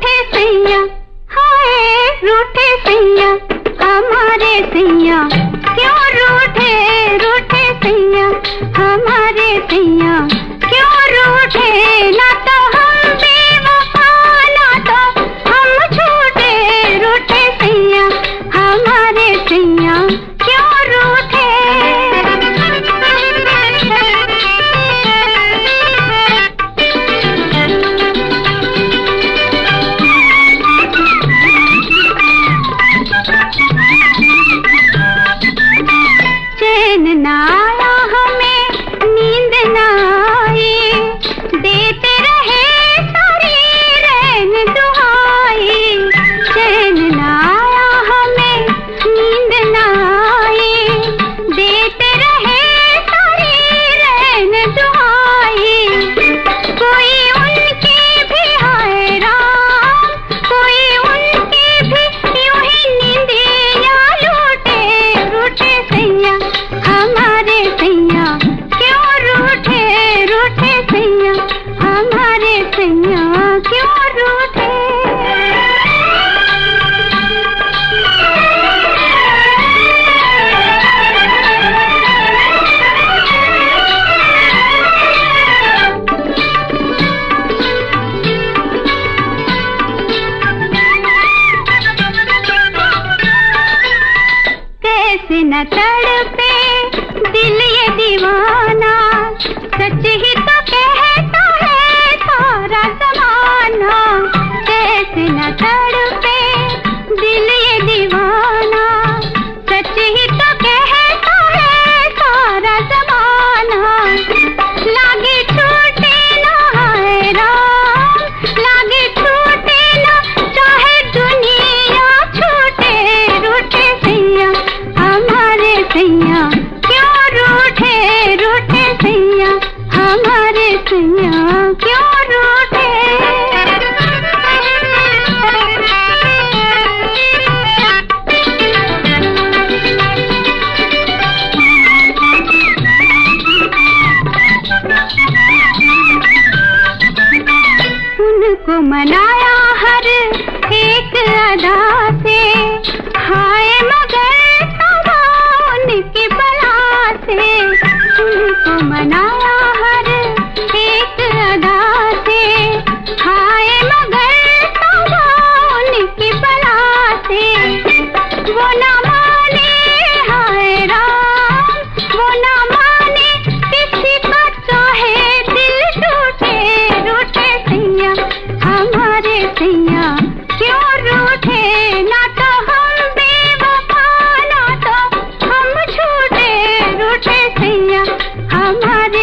रूठे सैया हाय रूठे सैया हमारे सैया। क्यों रूठे रूठे सैया हमारे सैया? से न तड़पे दिल ये दीवाना मना हमारे